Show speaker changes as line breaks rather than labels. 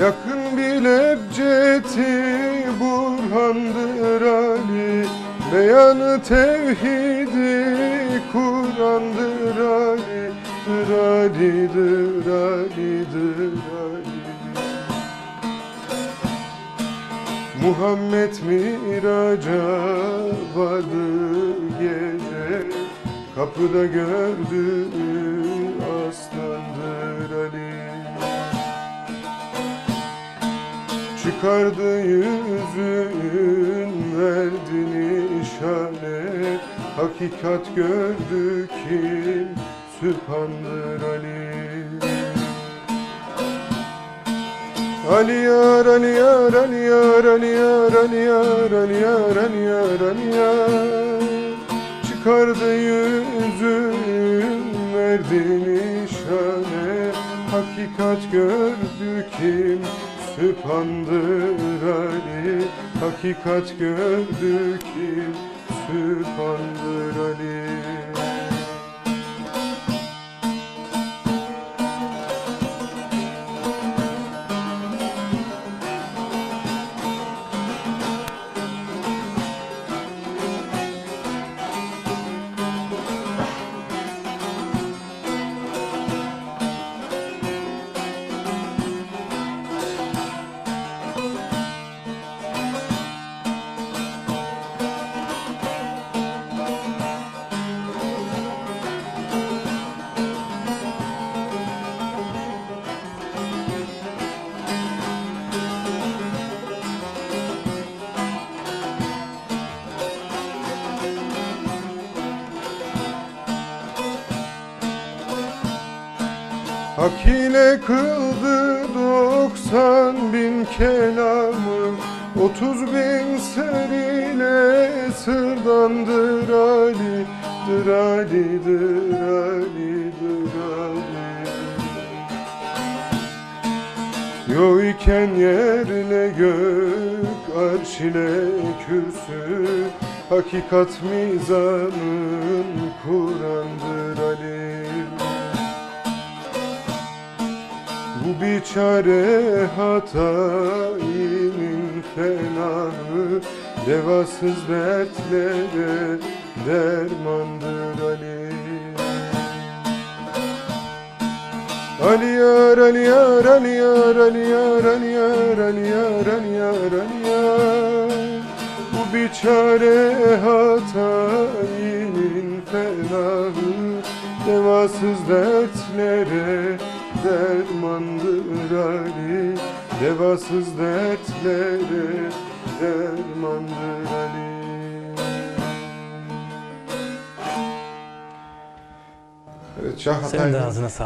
Yakın bilepceti burhandır Ali Beyanı tevhidi Kur'an'dır Ali Dır Ali'dir Ali'dir Ali Muhammed miraca vardı gece Kapıda gördü Çıkardı yüzün verdi nişane Hakikat gördü kim? Sübhandır Ali. Ali yar Ali yar Ali yar Ali yar Ali yar Ali yar Ali yar Ali yar Çıkardı yüzün verdi nişane Hakikat gördü kim Sübhandır Hakikat gördü kim Sübhandır Hak ile kıldı doksan bin kelamı Otuz bin seriyle sırdandır Ali Dır Ali, dır Ali, Yok iken yerle gök arş ile kürsü Hakikat mizanın Kur'an'dır Ali Bu bir biçare hataimin fenahı Devasız dertlere dermandır Ali. Ali yar, Ali yar, Ali yar, Ali yar, Ali yar, Ali yar, Ali yar, Ali yar Bu biçare hatainin fenahı Devasız dertlere dermandır Ali Devasız dertlere dermandır Ali Evet Şah
Senin de ağzına sağlık.